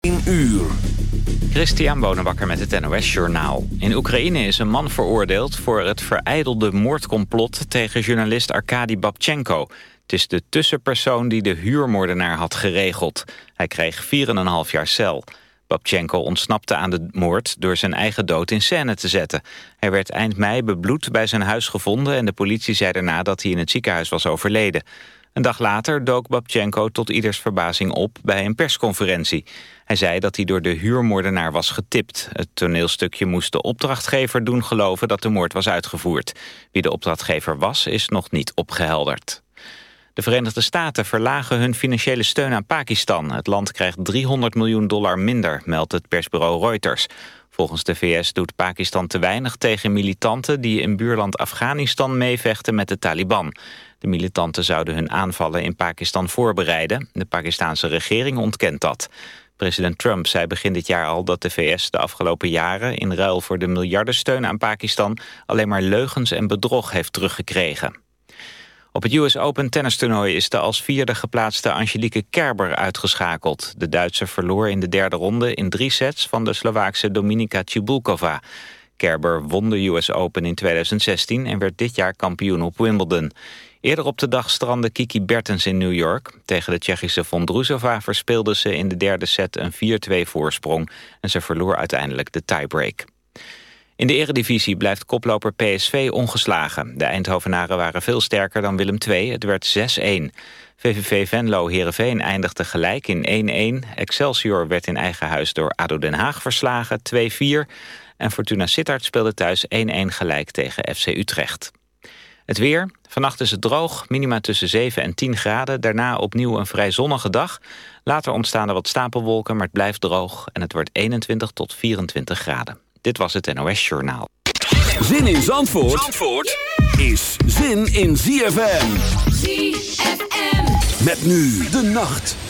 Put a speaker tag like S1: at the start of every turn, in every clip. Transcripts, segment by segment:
S1: 1 uur.
S2: Christian Bonenbakker met het NOS Journaal. In Oekraïne is een man veroordeeld voor het vereidelde moordcomplot... tegen journalist Arkady Babchenko. Het is de tussenpersoon die de huurmoordenaar had geregeld. Hij kreeg 4,5 jaar cel. Babchenko ontsnapte aan de moord door zijn eigen dood in scène te zetten. Hij werd eind mei bebloed bij zijn huis gevonden... en de politie zei daarna dat hij in het ziekenhuis was overleden. Een dag later dook Babchenko tot ieders verbazing op bij een persconferentie. Hij zei dat hij door de huurmoordenaar was getipt. Het toneelstukje moest de opdrachtgever doen geloven dat de moord was uitgevoerd. Wie de opdrachtgever was, is nog niet opgehelderd. De Verenigde Staten verlagen hun financiële steun aan Pakistan. Het land krijgt 300 miljoen dollar minder, meldt het persbureau Reuters. Volgens de VS doet Pakistan te weinig tegen militanten... die in buurland Afghanistan meevechten met de Taliban. De militanten zouden hun aanvallen in Pakistan voorbereiden. De Pakistanse regering ontkent dat. President Trump zei begin dit jaar al dat de VS de afgelopen jaren... in ruil voor de miljardensteun aan Pakistan... alleen maar leugens en bedrog heeft teruggekregen. Op het US Open tennistoernooi is de als vierde geplaatste Angelique Kerber uitgeschakeld. De Duitse verloor in de derde ronde in drie sets van de Slovaakse Dominika Cibulkova. Kerber won de US Open in 2016 en werd dit jaar kampioen op Wimbledon. Eerder op de dag strandde Kiki Bertens in New York. Tegen de Tsjechische Vondrousova verspeelde ze in de derde set een 4-2 voorsprong... en ze verloor uiteindelijk de tiebreak. In de eredivisie blijft koploper PSV ongeslagen. De Eindhovenaren waren veel sterker dan Willem II. Het werd 6-1. VVV Venlo-Herenveen eindigde gelijk in 1-1. Excelsior werd in eigen huis door ADO Den Haag verslagen, 2-4. En Fortuna Sittard speelde thuis 1-1 gelijk tegen FC Utrecht. Het weer. Vannacht is het droog, minima tussen 7 en 10 graden. Daarna opnieuw een vrij zonnige dag. Later ontstaan er wat stapelwolken, maar het blijft droog. En het wordt 21 tot 24 graden. Dit was het NOS Journaal.
S1: Zin in Zandvoort, Zandvoort is zin in ZFM.
S3: ZFM.
S1: Met nu de nacht.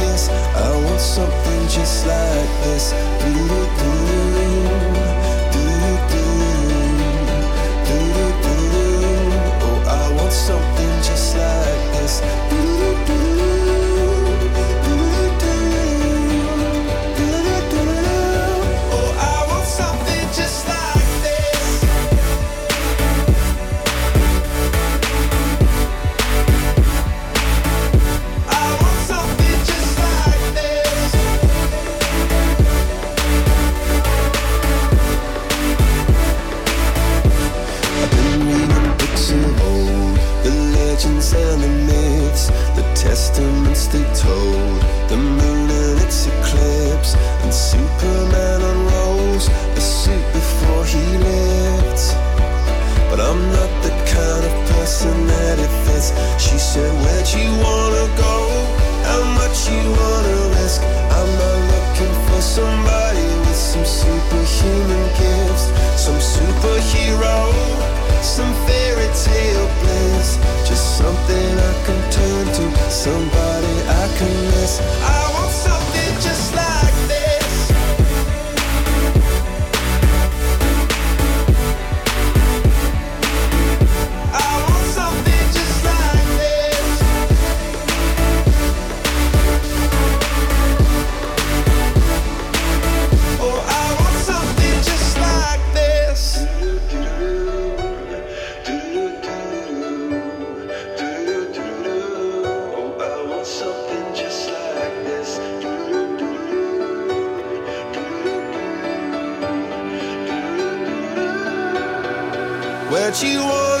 S4: where'd you want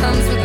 S3: Comes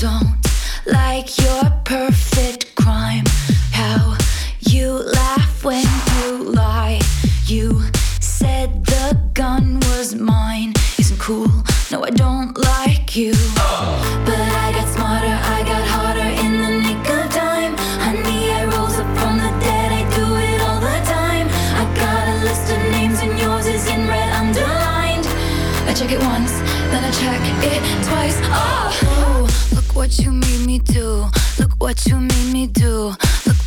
S3: don't like your perfect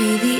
S3: Be the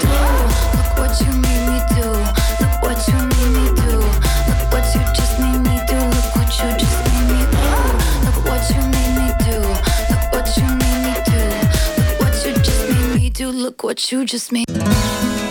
S3: do. What you just made.